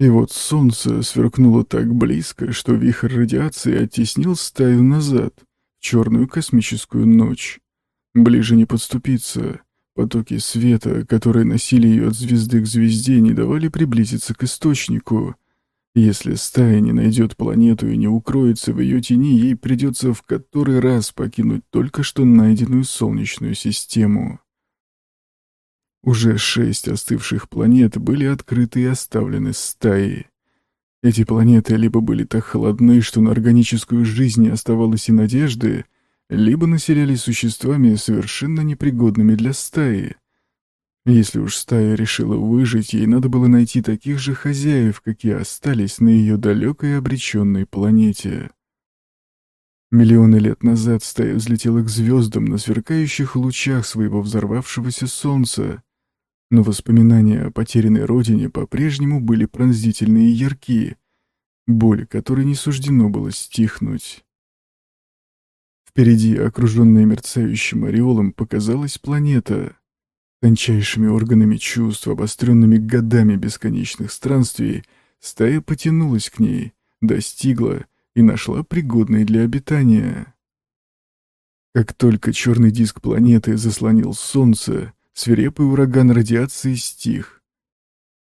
И вот солнце сверкнуло так близко, что вихрь радиации оттеснил стаю назад, в черную космическую ночь. Ближе не подступиться. Потоки света, которые носили ее от звезды к звезде, не давали приблизиться к источнику. Если стая не найдет планету и не укроется в ее тени, ей придется в который раз покинуть только что найденную Солнечную систему. Уже шесть остывших планет были открыты и оставлены стаей. Эти планеты либо были так холодны, что на органическую жизнь не оставалось и надежды, либо населялись существами, совершенно непригодными для стаи. Если уж стая решила выжить, ей надо было найти таких же хозяев, какие остались на ее далекой обреченной планете. Миллионы лет назад стая взлетела к звездам на сверкающих лучах своего взорвавшегося солнца, но воспоминания о потерянной родине по-прежнему были пронзительные и яркие, боль которой не суждено было стихнуть. Впереди, окруженная мерцающим ореолом, показалась планета. Тончайшими органами чувств, обостренными годами бесконечных странствий, стая потянулась к ней, достигла и нашла пригодной для обитания. Как только черный диск планеты заслонил солнце, свирепый ураган радиации стих.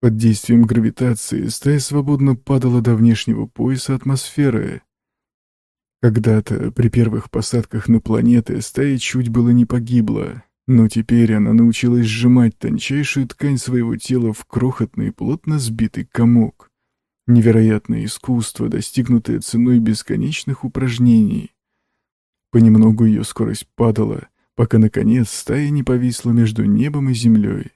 Под действием гравитации стая свободно падала до внешнего пояса атмосферы. Когда-то при первых посадках на планеты стая чуть было не погибла, но теперь она научилась сжимать тончайшую ткань своего тела в крохотный, плотно сбитый комок. Невероятное искусство, достигнутое ценой бесконечных упражнений. Понемногу ее скорость падала, пока, наконец, стая не повисла между небом и землей.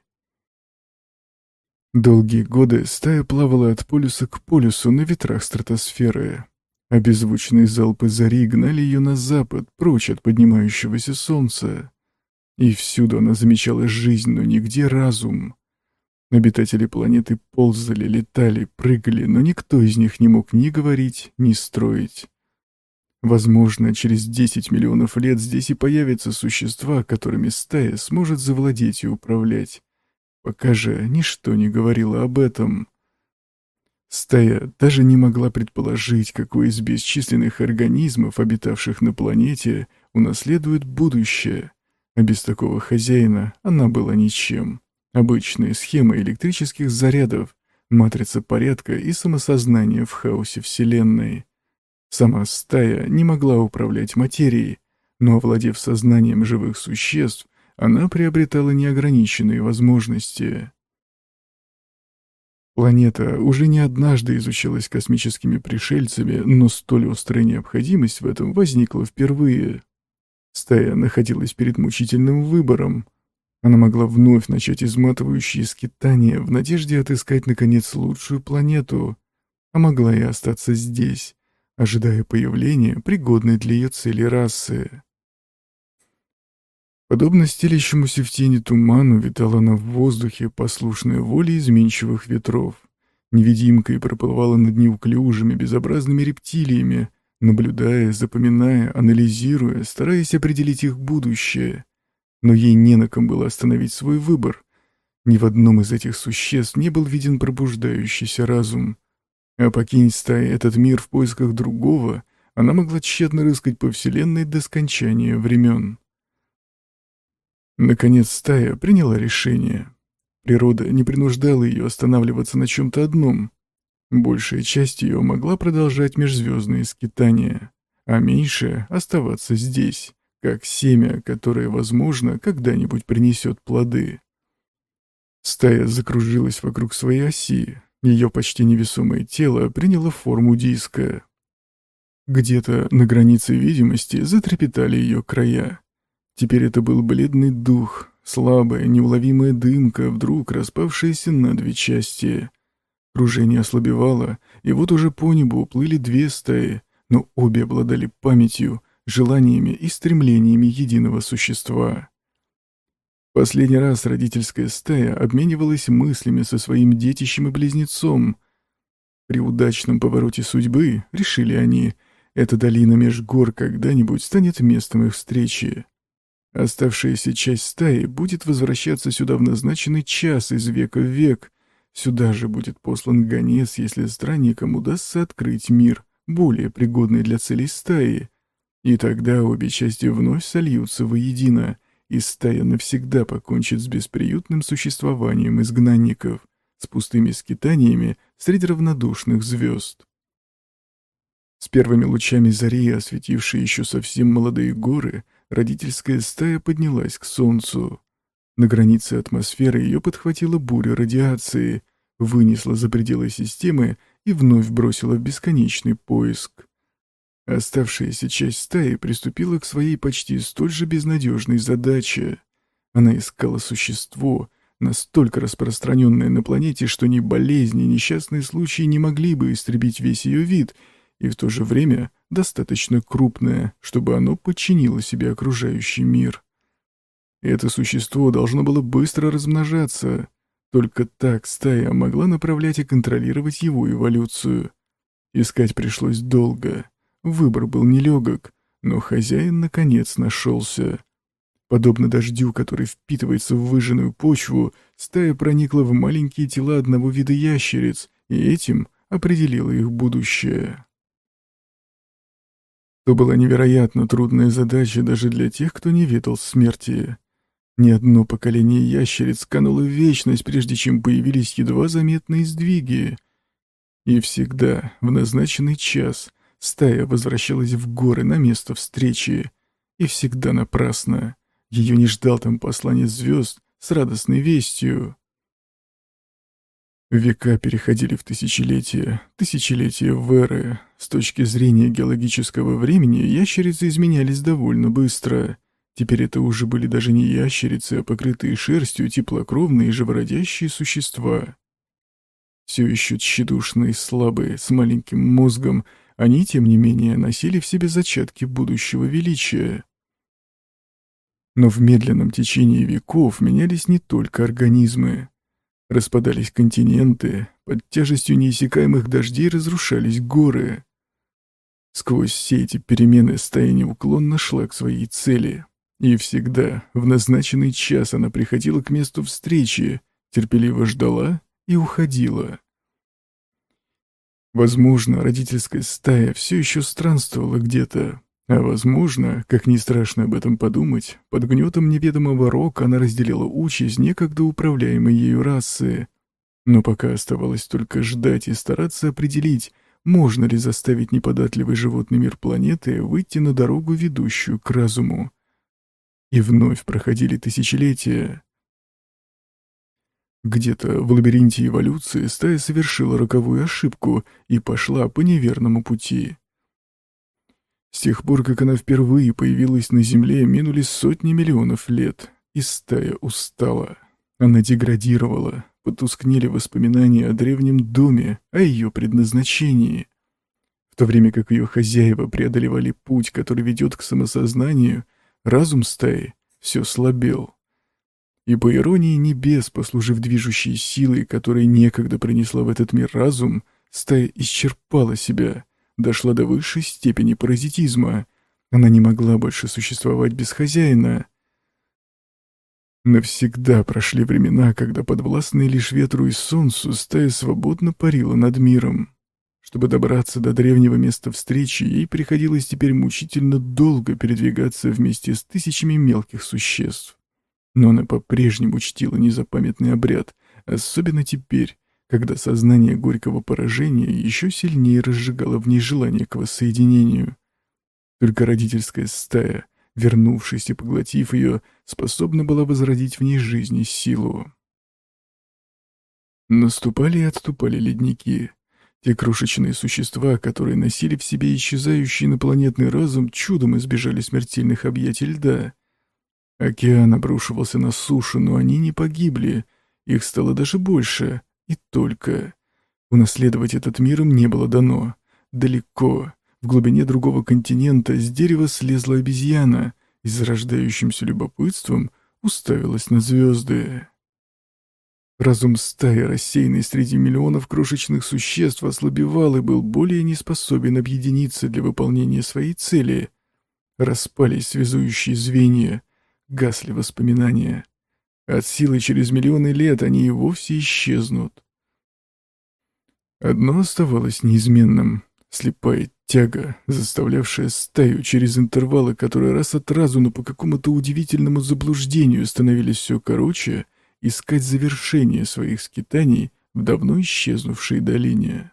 Долгие годы стая плавала от полюса к полюсу на ветрах стратосферы, а залпы зари гнали ее на запад, прочь от поднимающегося солнца. И всюду она замечала жизнь, но нигде разум. Обитатели планеты ползали, летали, прыгали, но никто из них не мог ни говорить, ни строить. Возможно, через 10 миллионов лет здесь и появятся существа, которыми стая сможет завладеть и управлять. Пока же ничто не говорило об этом. Стая даже не могла предположить, какой из бесчисленных организмов, обитавших на планете, унаследует будущее. А без такого хозяина она была ничем. Обычные схемы электрических зарядов, матрица порядка и самосознание в хаосе Вселенной. Сама стая не могла управлять материей, но, овладев сознанием живых существ, она приобретала неограниченные возможности. Планета уже не однажды изучалась космическими пришельцами, но столь острая необходимость в этом возникла впервые. Стая находилась перед мучительным выбором. Она могла вновь начать изматывающие скитания в надежде отыскать, наконец, лучшую планету, а могла и остаться здесь, ожидая появления пригодной для ее цели расы. Подобно стелящемуся в тени туману витала она в воздухе, послушная воле изменчивых ветров. Невидимкой проплывала над неуклюжими, безобразными рептилиями, наблюдая, запоминая, анализируя, стараясь определить их будущее. Но ей не на ком было остановить свой выбор. Ни в одном из этих существ не был виден пробуждающийся разум. А покинуть стаи этот мир в поисках другого, она могла тщетно рыскать по вселенной до скончания времен. Наконец стая приняла решение. Природа не принуждала ее останавливаться на чем-то одном. Большая часть ее могла продолжать межзвездные скитания, а меньшая — оставаться здесь, как семя, которое, возможно, когда-нибудь принесет плоды. Стая закружилась вокруг своей оси, ее почти невесомое тело приняло форму диска. Где-то на границе видимости затрепетали ее края. Теперь это был бледный дух, слабая, неуловимая дымка, вдруг распавшаяся на две части. Кружение ослабевало, и вот уже по небу уплыли две стаи, но обе обладали памятью, желаниями и стремлениями единого существа. Последний раз родительская стая обменивалась мыслями со своим детищем и близнецом. При удачном повороте судьбы, решили они, эта долина меж гор когда-нибудь станет местом их встречи. Оставшаяся часть стаи будет возвращаться сюда в назначенный час из века в век, сюда же будет послан гонец, если странникам удастся открыть мир, более пригодный для целей стаи. И тогда обе части вновь сольются воедино, и стая навсегда покончит с бесприютным существованием изгнанников, с пустыми скитаниями среди равнодушных звезд. С первыми лучами зари, осветившей еще совсем молодые горы, родительская стая поднялась к солнцу. На границе атмосферы ее подхватила буря радиации, вынесла за пределы системы и вновь бросила в бесконечный поиск. Оставшаяся часть стаи приступила к своей почти столь же безнадежной задаче. Она искала существо, настолько распространенное на планете, что ни болезни, ни несчастные случаи не могли бы истребить весь ее вид, и в то же время достаточно крупное, чтобы оно подчинило себе окружающий мир. Это существо должно было быстро размножаться. Только так стая могла направлять и контролировать его эволюцию. Искать пришлось долго. Выбор был нелегок, но хозяин наконец нашелся. Подобно дождю, который впитывается в выжженную почву, стая проникла в маленькие тела одного вида ящериц и этим определила их будущее. То была невероятно трудная задача даже для тех, кто не ведал смерти. Ни одно поколение ящериц кануло в вечность, прежде чем появились едва заметные сдвиги. И всегда, в назначенный час, стая возвращалась в горы на место встречи. И всегда напрасно. Ее не ждал там посланец звезд с радостной вестью. Века переходили в тысячелетия, тысячелетия в эры. С точки зрения геологического времени ящерицы изменялись довольно быстро. Теперь это уже были даже не ящерицы, а покрытые шерстью теплокровные живородящие существа. Все еще тщедушные, слабые, с маленьким мозгом, они, тем не менее, носили в себе зачатки будущего величия. Но в медленном течении веков менялись не только организмы. Распадались континенты, под тяжестью неиссякаемых дождей разрушались горы. Сквозь все эти перемены стая неуклонно шла к своей цели. И всегда, в назначенный час, она приходила к месту встречи, терпеливо ждала и уходила. Возможно, родительская стая все еще странствовала где-то, а возможно, как ни страшно об этом подумать, под гнетом неведомого рока она разделила участь некогда управляемой ею расы. Но пока оставалось только ждать и стараться определить, можно ли заставить неподатливый животный мир планеты выйти на дорогу, ведущую к разуму. И вновь проходили тысячелетия. Где-то в лабиринте эволюции стая совершила роковую ошибку и пошла по неверному пути. С тех пор, как она впервые появилась на Земле, минули сотни миллионов лет, и стая устала. Она деградировала, потускнели воспоминания о древнем доме, о ее предназначении. В то время как ее хозяева преодолевали путь, который ведет к самосознанию, разум стаи все слабел. И по иронии небес, послужив движущей силой, которой некогда принесла в этот мир разум, стая исчерпала себя — дошла до высшей степени паразитизма. Она не могла больше существовать без хозяина. Навсегда прошли времена, когда подвластные лишь ветру и солнцу стая свободно парила над миром. Чтобы добраться до древнего места встречи, ей приходилось теперь мучительно долго передвигаться вместе с тысячами мелких существ. Но она по-прежнему чтила незапамятный обряд, особенно теперь, когда сознание горького поражения еще сильнее разжигало в ней желание к воссоединению. Только родительская стая, вернувшись и поглотив ее, способна была возродить в ней жизнь и силу. Наступали и отступали ледники. Те крошечные существа, которые носили в себе исчезающий инопланетный разум, чудом избежали смертельных объятий льда. Океан обрушивался на сушу, но они не погибли. Их стало даже больше — и только. Унаследовать этот мир им не было дано. Далеко, в глубине другого континента, с дерева слезла обезьяна и с зарождающимся любопытством уставилась на звезды. Разум стаи, рассеянный среди миллионов крошечных существ, ослабевал и был более не способен объединиться для выполнения своей цели. Распались связующие звенья, гасли воспоминания. От силы через миллионы лет они и вовсе исчезнут. Одно оставалось неизменным — слепая тяга, заставлявшая стаю через интервалы, которые раз от разу, но по какому-то удивительному заблуждению становились все короче, искать завершение своих скитаний в давно исчезнувшей долине.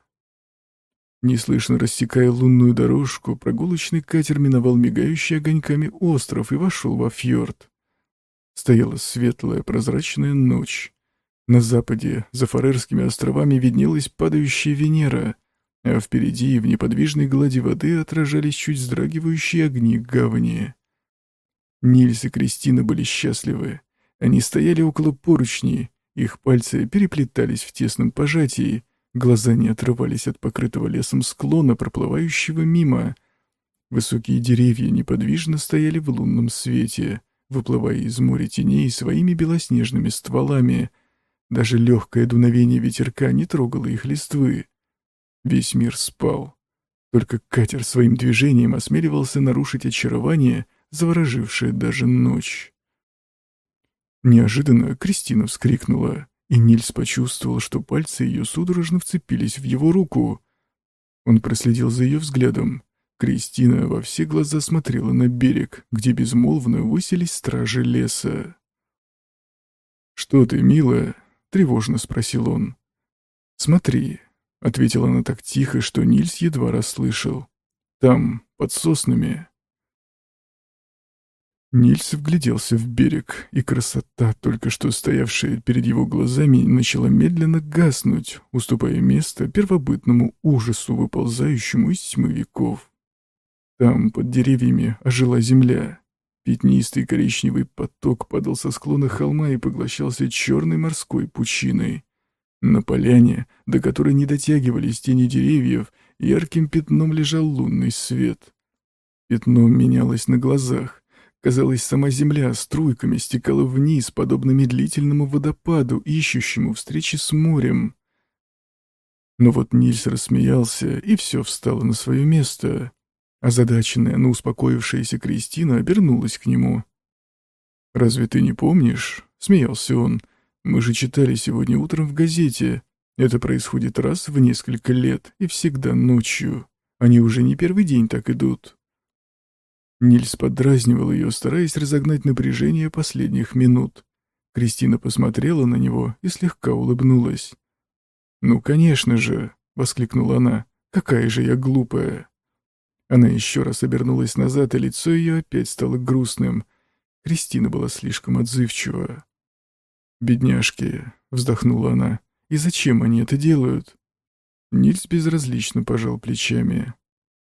Неслышно рассекая лунную дорожку, прогулочный катер миновал мигающий огоньками остров и вошел во фьорд. Стояла светлая прозрачная ночь. На западе, за Фарерскими островами, виднелась падающая Венера, а впереди, в неподвижной глади воды, отражались чуть вздрагивающие огни гавани. Нильс и Кристина были счастливы. Они стояли около поручней, их пальцы переплетались в тесном пожатии, глаза не отрывались от покрытого лесом склона, проплывающего мимо. Высокие деревья неподвижно стояли в лунном свете, выплывая из моря теней своими белоснежными стволами, даже легкое дуновение ветерка не трогало их листвы. Весь мир спал. Только катер своим движением осмеливался нарушить очарование, заворожившее даже ночь. Неожиданно Кристина вскрикнула, и Нильс почувствовал, что пальцы ее судорожно вцепились в его руку. Он проследил за ее взглядом. Кристина во все глаза смотрела на берег, где безмолвно высились стражи леса. «Что ты, милая?» — тревожно спросил он. «Смотри», — ответила она так тихо, что Нильс едва расслышал. «Там, под соснами». Нильс вгляделся в берег, и красота, только что стоявшая перед его глазами, начала медленно гаснуть, уступая место первобытному ужасу, выползающему из тьмы веков. Там, под деревьями, ожила земля. Пятнистый коричневый поток падал со склона холма и поглощался черной морской пучиной. На поляне, до которой не дотягивались тени деревьев, ярким пятном лежал лунный свет. Пятно менялось на глазах. Казалось, сама земля струйками стекала вниз, подобно медлительному водопаду, ищущему встречи с морем. Но вот Нильс рассмеялся, и все встало на свое место. Озадаченная, но успокоившаяся Кристина обернулась к нему. «Разве ты не помнишь?» — смеялся он. «Мы же читали сегодня утром в газете. Это происходит раз в несколько лет и всегда ночью. Они уже не первый день так идут». Нильс подразнивал ее, стараясь разогнать напряжение последних минут. Кристина посмотрела на него и слегка улыбнулась. «Ну, конечно же!» — воскликнула она. «Какая же я глупая!» Она еще раз обернулась назад, и лицо ее опять стало грустным. Кристина была слишком отзывчива. «Бедняжки», — вздохнула она, — «и зачем они это делают?» Нильс безразлично пожал плечами.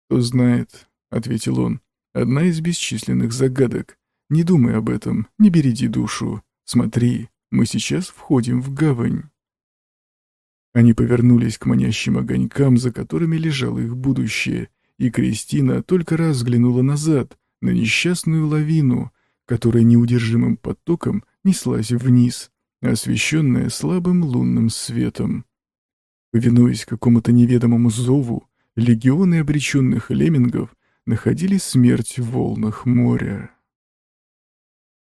«Кто знает», — ответил он, — «одна из бесчисленных загадок. Не думай об этом, не береди душу. Смотри, мы сейчас входим в гавань». Они повернулись к манящим огонькам, за которыми лежало их будущее, и Кристина только раз взглянула назад, на несчастную лавину, которая неудержимым потоком неслась вниз, освещенная слабым лунным светом. Повинуясь какому-то неведомому зову, легионы обреченных леммингов находили смерть в волнах моря.